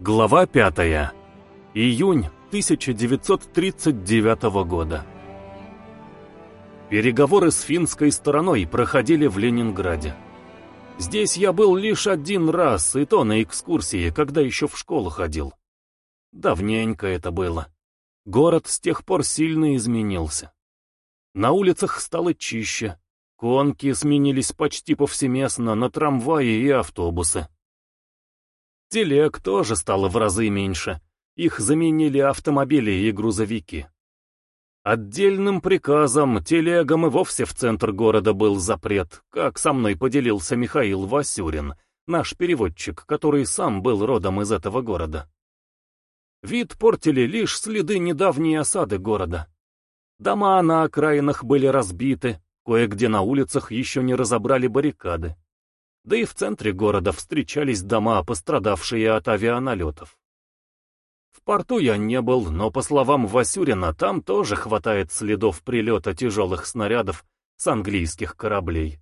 Глава 5. Июнь 1939 года. Переговоры с финской стороной проходили в Ленинграде. Здесь я был лишь один раз, и то на экскурсии, когда еще в школу ходил. Давненько это было. Город с тех пор сильно изменился. На улицах стало чище. Конки сменились почти повсеместно на трамваи и автобусы. Телег тоже стало в разы меньше. Их заменили автомобили и грузовики. Отдельным приказом телегам и вовсе в центр города был запрет, как со мной поделился Михаил Васюрин, наш переводчик, который сам был родом из этого города. Вид портили лишь следы недавней осады города. Дома на окраинах были разбиты, кое-где на улицах еще не разобрали баррикады. Да и в центре города встречались дома, пострадавшие от авианалетов. В порту я не был, но, по словам Васюрина, там тоже хватает следов прилета тяжелых снарядов с английских кораблей.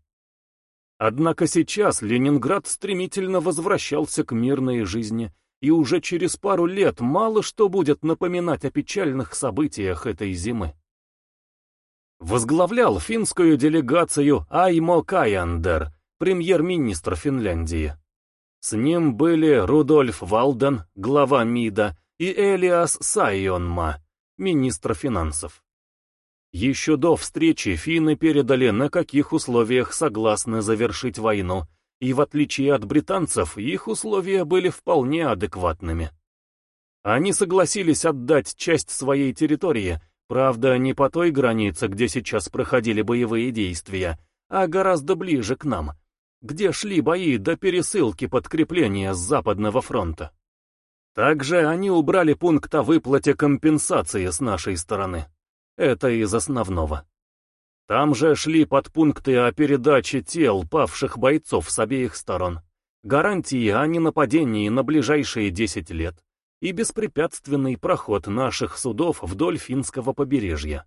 Однако сейчас Ленинград стремительно возвращался к мирной жизни, и уже через пару лет мало что будет напоминать о печальных событиях этой зимы. Возглавлял финскую делегацию Аймо Каяндер, премьер-министр Финляндии. С ним были Рудольф Валден, глава МИДа, и Элиас Сайонма, министр финансов. Еще до встречи финны передали, на каких условиях согласны завершить войну, и в отличие от британцев, их условия были вполне адекватными. Они согласились отдать часть своей территории, правда, не по той границе, где сейчас проходили боевые действия, а гораздо ближе к нам, где шли бои до пересылки подкрепления с Западного фронта. Также они убрали пункт о выплате компенсации с нашей стороны. Это из основного. Там же шли подпункты о передаче тел павших бойцов с обеих сторон, гарантии о ненападении на ближайшие 10 лет и беспрепятственный проход наших судов вдоль финского побережья.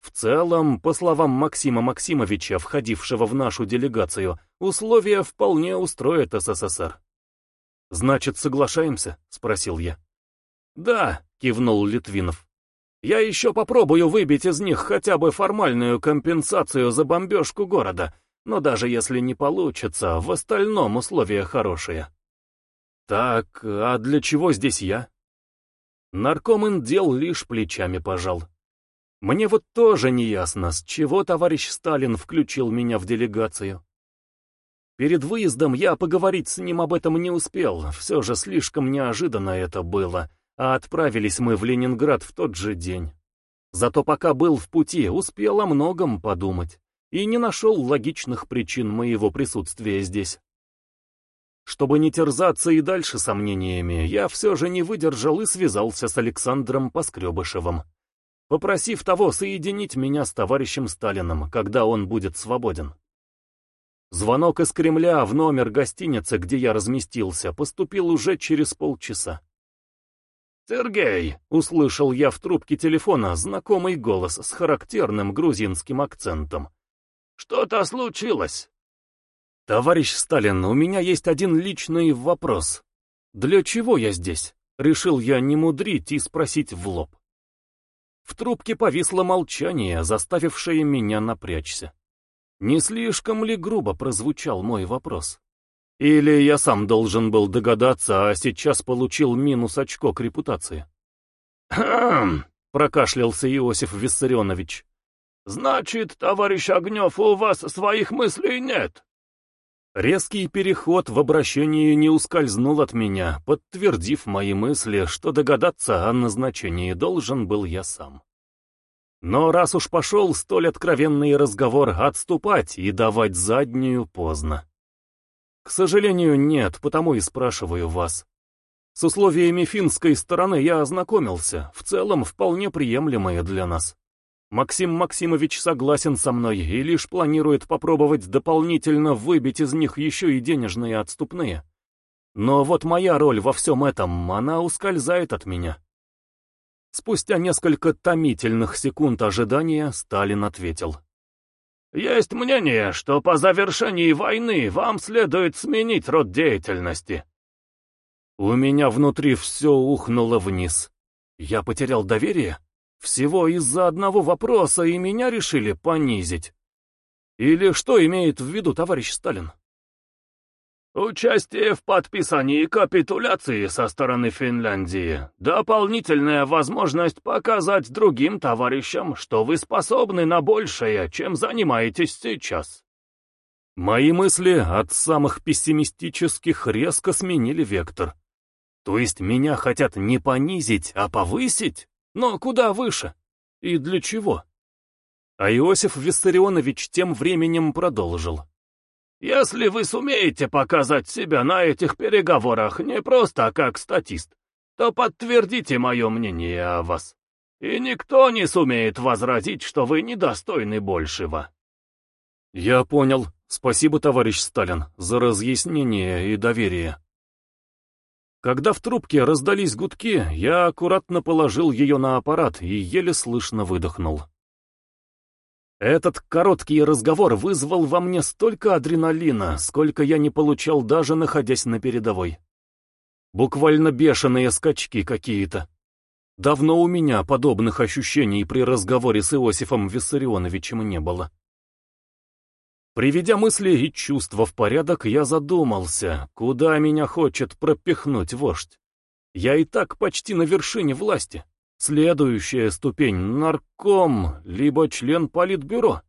В целом, по словам Максима Максимовича, входившего в нашу делегацию, условия вполне устроят СССР. «Значит, соглашаемся?» — спросил я. «Да», — кивнул Литвинов. «Я еще попробую выбить из них хотя бы формальную компенсацию за бомбежку города, но даже если не получится, в остальном условия хорошие». «Так, а для чего здесь я?» Наркомын дел лишь плечами пожал. Мне вот тоже не ясно, с чего товарищ Сталин включил меня в делегацию. Перед выездом я поговорить с ним об этом не успел, все же слишком неожиданно это было, а отправились мы в Ленинград в тот же день. Зато пока был в пути, успел о многом подумать и не нашел логичных причин моего присутствия здесь. Чтобы не терзаться и дальше сомнениями, я все же не выдержал и связался с Александром Поскребышевым попросив того соединить меня с товарищем Сталиным, когда он будет свободен. Звонок из Кремля в номер гостиницы, где я разместился, поступил уже через полчаса. «Сергей!» — услышал я в трубке телефона знакомый голос с характерным грузинским акцентом. «Что-то случилось?» «Товарищ Сталин, у меня есть один личный вопрос. Для чего я здесь?» Решил я не мудрить и спросить в лоб. В трубке повисло молчание, заставившее меня напрячься. Не слишком ли грубо прозвучал мой вопрос? Или я сам должен был догадаться, а сейчас получил минус очко к репутации? «Хм!» — прокашлялся Иосиф Виссарионович. «Значит, товарищ Огнев, у вас своих мыслей нет?» Резкий переход в обращении не ускользнул от меня, подтвердив мои мысли, что догадаться о назначении должен был я сам. Но раз уж пошел столь откровенный разговор, отступать и давать заднюю поздно. К сожалению, нет, потому и спрашиваю вас. С условиями финской стороны я ознакомился, в целом вполне приемлемые для нас. Максим Максимович согласен со мной и лишь планирует попробовать дополнительно выбить из них еще и денежные отступные. Но вот моя роль во всем этом, она ускользает от меня. Спустя несколько томительных секунд ожидания Сталин ответил. «Есть мнение, что по завершении войны вам следует сменить род деятельности». У меня внутри все ухнуло вниз. Я потерял доверие? Всего из-за одного вопроса и меня решили понизить. Или что имеет в виду товарищ Сталин? Участие в подписании капитуляции со стороны Финляндии. Дополнительная возможность показать другим товарищам, что вы способны на большее, чем занимаетесь сейчас. Мои мысли от самых пессимистических резко сменили вектор. То есть меня хотят не понизить, а повысить? Но куда выше? И для чего? А Иосиф Виссарионович тем временем продолжил. «Если вы сумеете показать себя на этих переговорах не просто как статист, то подтвердите мое мнение о вас. И никто не сумеет возразить, что вы недостойны большего». «Я понял. Спасибо, товарищ Сталин, за разъяснение и доверие». Когда в трубке раздались гудки, я аккуратно положил ее на аппарат и еле слышно выдохнул. Этот короткий разговор вызвал во мне столько адреналина, сколько я не получал даже находясь на передовой. Буквально бешеные скачки какие-то. Давно у меня подобных ощущений при разговоре с Иосифом Виссарионовичем не было. Приведя мысли и чувства в порядок, я задумался, куда меня хочет пропихнуть вождь. Я и так почти на вершине власти. Следующая ступень — нарком, либо член политбюро.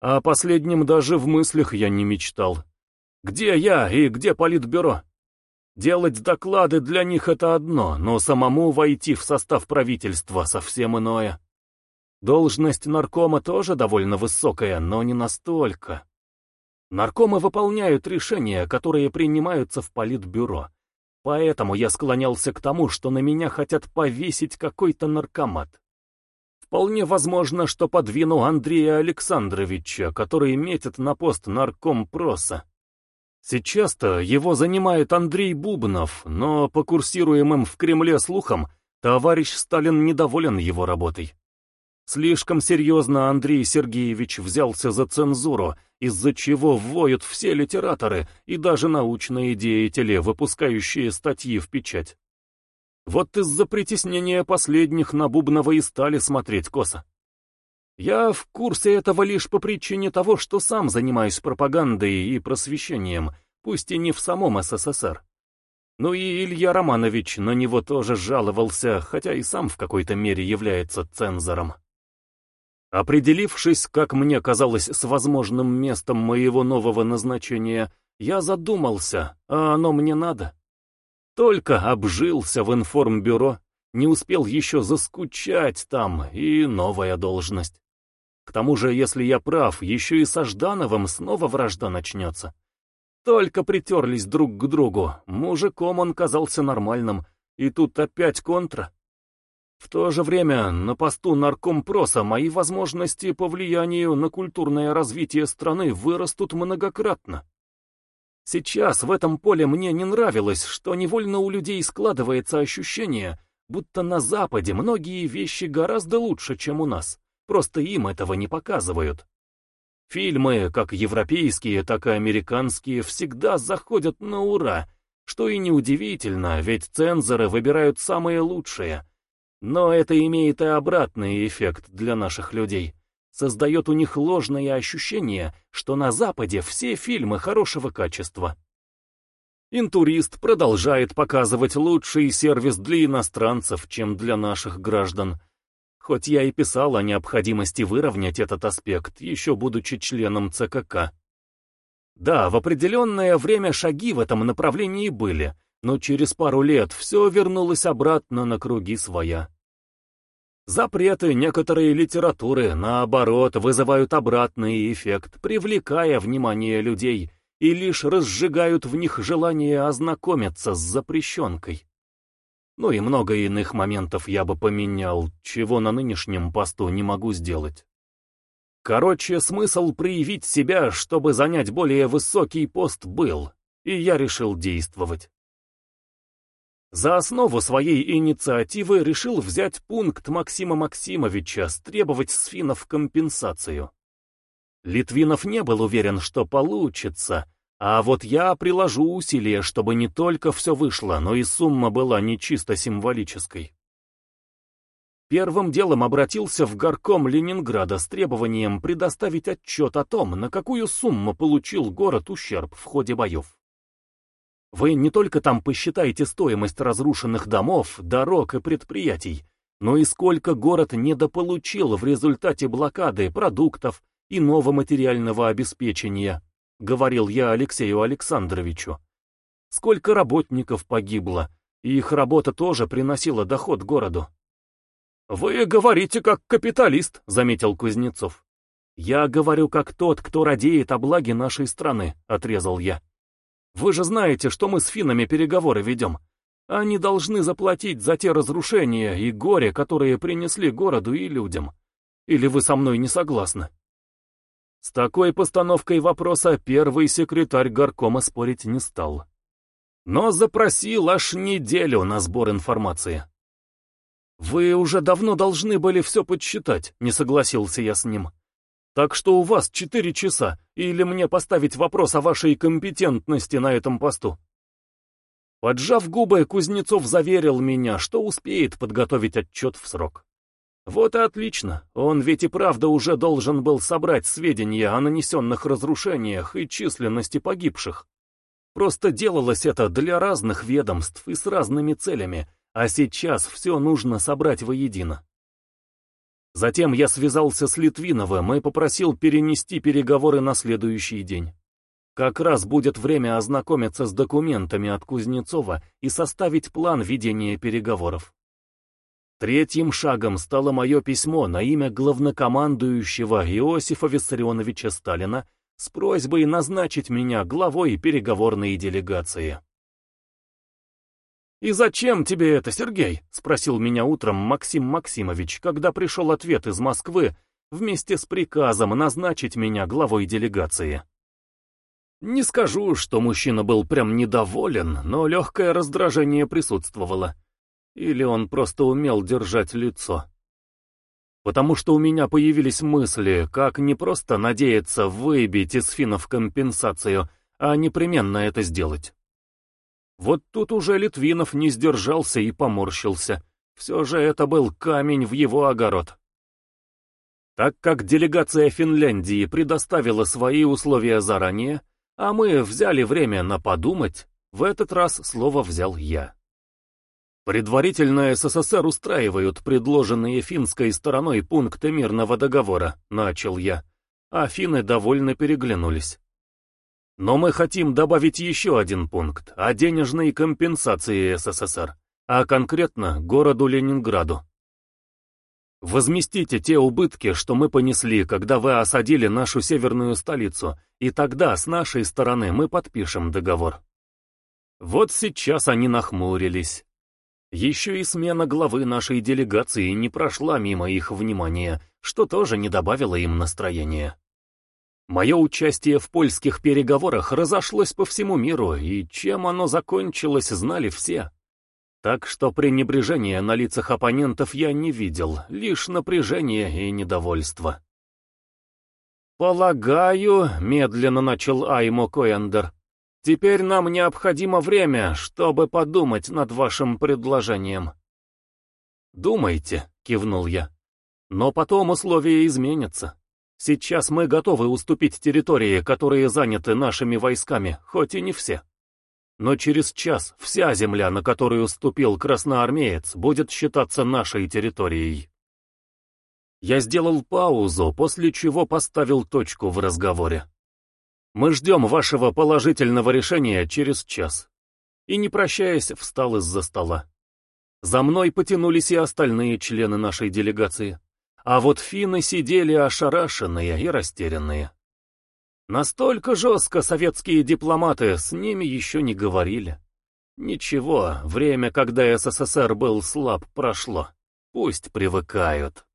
О последнем даже в мыслях я не мечтал. Где я и где политбюро? Делать доклады для них — это одно, но самому войти в состав правительства — совсем иное. Должность наркома тоже довольно высокая, но не настолько. Наркомы выполняют решения, которые принимаются в политбюро. Поэтому я склонялся к тому, что на меня хотят повесить какой-то наркомат. Вполне возможно, что подвину Андрея Александровича, который метит на пост наркомпроса. Сейчас-то его занимает Андрей Бубнов, но по курсируемым в Кремле слухам, товарищ Сталин недоволен его работой. Слишком серьезно Андрей Сергеевич взялся за цензуру, из-за чего воют все литераторы и даже научные деятели, выпускающие статьи в печать. Вот из-за притеснения последних на Бубнова и стали смотреть косо. Я в курсе этого лишь по причине того, что сам занимаюсь пропагандой и просвещением, пусть и не в самом СССР. Ну и Илья Романович на него тоже жаловался, хотя и сам в какой-то мере является цензором. Определившись, как мне казалось, с возможным местом моего нового назначения, я задумался, а оно мне надо. Только обжился в информбюро, не успел еще заскучать там, и новая должность. К тому же, если я прав, еще и со Ждановым снова вражда начнется. Только притерлись друг к другу, мужиком он казался нормальным, и тут опять контра. В то же время на посту наркомпроса мои возможности по влиянию на культурное развитие страны вырастут многократно. Сейчас в этом поле мне не нравилось, что невольно у людей складывается ощущение, будто на Западе многие вещи гораздо лучше, чем у нас, просто им этого не показывают. Фильмы, как европейские, так и американские, всегда заходят на ура, что и неудивительно, ведь цензоры выбирают самые лучшие — но это имеет и обратный эффект для наших людей. Создает у них ложное ощущение, что на Западе все фильмы хорошего качества. Интурист продолжает показывать лучший сервис для иностранцев, чем для наших граждан. Хоть я и писал о необходимости выровнять этот аспект, еще будучи членом ЦКК. Да, в определенное время шаги в этом направлении были, но через пару лет все вернулось обратно на круги своя. Запреты некоторой литературы, наоборот, вызывают обратный эффект, привлекая внимание людей и лишь разжигают в них желание ознакомиться с запрещенкой. Ну и много иных моментов я бы поменял, чего на нынешнем посту не могу сделать. Короче, смысл проявить себя, чтобы занять более высокий пост, был, и я решил действовать. За основу своей инициативы решил взять пункт Максима Максимовича стребовать с финнов компенсацию. Литвинов не был уверен, что получится, А вот я приложу усилия, чтобы не только все вышло, но и сумма была не чисто символической. Первым делом обратился в горком Ленинграда с требованием предоставить отчет о том, на какую сумму получил город ущерб в ходе боев. Вы не только там посчитаете стоимость разрушенных домов, дорог и предприятий, но и сколько город недополучил в результате блокады продуктов, иного материального обеспечения, говорил я Алексею Александровичу. Сколько работников погибло, и их работа тоже приносила доход городу. «Вы говорите как капиталист», — заметил Кузнецов. «Я говорю как тот, кто радеет о благе нашей страны», — отрезал я. «Вы же знаете, что мы с финнами переговоры ведем. Они должны заплатить за те разрушения и горе, которые принесли городу и людям. Или вы со мной не согласны?» С такой постановкой вопроса первый секретарь горкома спорить не стал. Но запросил аж неделю на сбор информации. «Вы уже давно должны были все подсчитать», — не согласился я с ним. «Так что у вас четыре часа, или мне поставить вопрос о вашей компетентности на этом посту?» Поджав губы, Кузнецов заверил меня, что успеет подготовить отчет в срок. Вот и отлично, он ведь и правда уже должен был собрать сведения о нанесенных разрушениях и численности погибших. Просто делалось это для разных ведомств и с разными целями, а сейчас все нужно собрать воедино. Затем я связался с Литвиновым и попросил перенести переговоры на следующий день. Как раз будет время ознакомиться с документами от Кузнецова и составить план ведения переговоров. Третьим шагом стало мое письмо на имя главнокомандующего Иосифа Виссарионовича Сталина с просьбой назначить меня главой переговорной делегации. «И зачем тебе это, Сергей?» — спросил меня утром Максим Максимович, когда пришел ответ из Москвы вместе с приказом назначить меня главой делегации. Не скажу, что мужчина был прям недоволен, но легкое раздражение присутствовало. Или он просто умел держать лицо. Потому что у меня появились мысли, как не просто надеяться выбить из финнов компенсацию, а непременно это сделать. Вот тут уже Литвинов не сдержался и поморщился. Все же это был камень в его огород. Так как делегация Финляндии предоставила свои условия заранее, а мы взяли время на подумать, в этот раз слово взял я. Предварительно СССР устраивают предложенные финской стороной пункты мирного договора, начал я, а финны довольно переглянулись. Но мы хотим добавить еще один пункт о денежной компенсации СССР, а конкретно городу Ленинграду. Возместите те убытки, что мы понесли, когда вы осадили нашу северную столицу, и тогда с нашей стороны мы подпишем договор. Вот сейчас они нахмурились. Еще и смена главы нашей делегации не прошла мимо их внимания, что тоже не добавило им настроения. Мое участие в польских переговорах разошлось по всему миру, и чем оно закончилось, знали все. Так что пренебрежения на лицах оппонентов я не видел, лишь напряжение и недовольство. «Полагаю», — медленно начал Аймо Коэндер, Теперь нам необходимо время, чтобы подумать над вашим предложением. «Думайте», — кивнул я. «Но потом условия изменятся. Сейчас мы готовы уступить территории, которые заняты нашими войсками, хоть и не все. Но через час вся земля, на которую ступил красноармеец, будет считаться нашей территорией». Я сделал паузу, после чего поставил точку в разговоре. Мы ждем вашего положительного решения через час. И не прощаясь, встал из-за стола. За мной потянулись и остальные члены нашей делегации. А вот финны сидели ошарашенные и растерянные. Настолько жестко советские дипломаты с ними еще не говорили. Ничего, время, когда СССР был слаб, прошло. Пусть привыкают.